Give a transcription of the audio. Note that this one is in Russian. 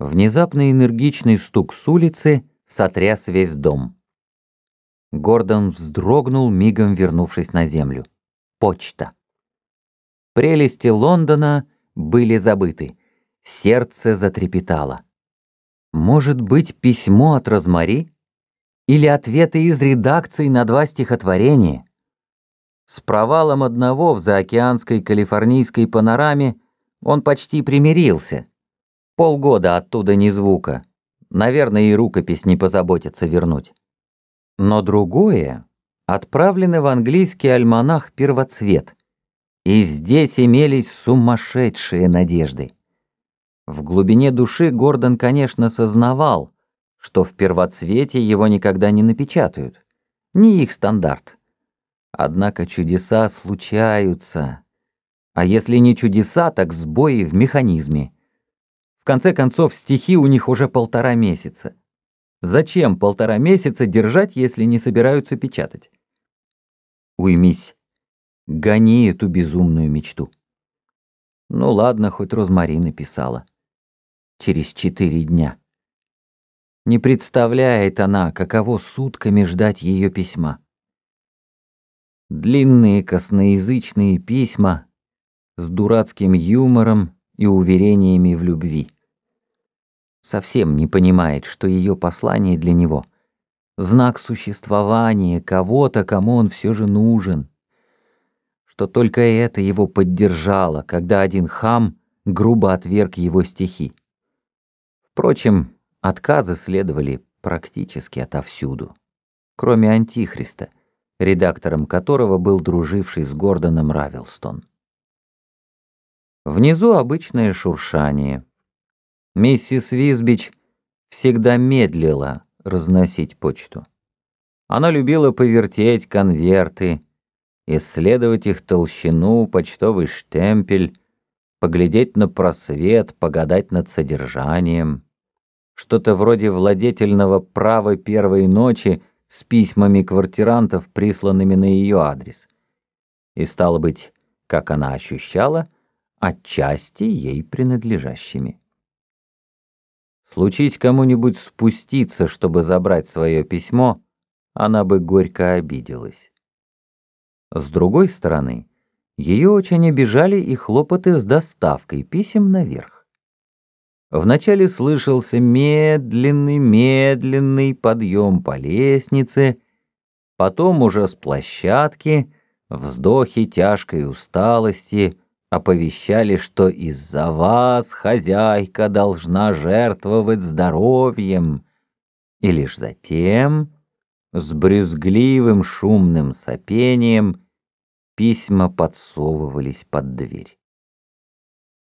Внезапный энергичный стук с улицы сотряс весь дом. Гордон вздрогнул, мигом вернувшись на землю. Почта. Прелести Лондона были забыты. Сердце затрепетало. Может быть, письмо от Розмари? Или ответы из редакции на два стихотворения? С провалом одного в заокеанской калифорнийской панораме он почти примирился. Полгода оттуда ни звука. Наверное, и рукопись не позаботится вернуть. Но другое отправлено в английский альманах «Первоцвет», и здесь имелись сумасшедшие надежды. В глубине души Гордон, конечно, сознавал, что в первоцвете его никогда не напечатают. Не их стандарт. Однако чудеса случаются. А если не чудеса, так сбои в механизме. В конце концов, стихи у них уже полтора месяца. Зачем полтора месяца держать, если не собираются печатать? Уймись. Гони эту безумную мечту. Ну ладно, хоть Розмари написала. Через четыре дня. Не представляет она, каково сутками ждать ее письма. Длинные косноязычные письма с дурацким юмором и уверениями в любви. Совсем не понимает, что ее послание для него — знак существования кого-то, кому он все же нужен. Что только это его поддержало, когда один хам грубо отверг его стихи. Впрочем, отказы следовали практически отовсюду, кроме Антихриста, редактором которого был друживший с Гордоном Равилстон. Внизу обычное шуршание. Миссис Визбич всегда медлила разносить почту. Она любила повертеть конверты, исследовать их толщину, почтовый штемпель, поглядеть на просвет, погадать над содержанием. Что-то вроде владетельного права первой ночи с письмами квартирантов, присланными на ее адрес. И стало быть, как она ощущала — отчасти ей принадлежащими. Случись кому-нибудь спуститься, чтобы забрать свое письмо, она бы горько обиделась. С другой стороны, ее очень обижали и хлопоты с доставкой писем наверх. Вначале слышался медленный-медленный подъем по лестнице, потом уже с площадки вздохи тяжкой усталости — оповещали, что из-за вас хозяйка должна жертвовать здоровьем, и лишь затем, с брюзгливым шумным сопением, письма подсовывались под дверь.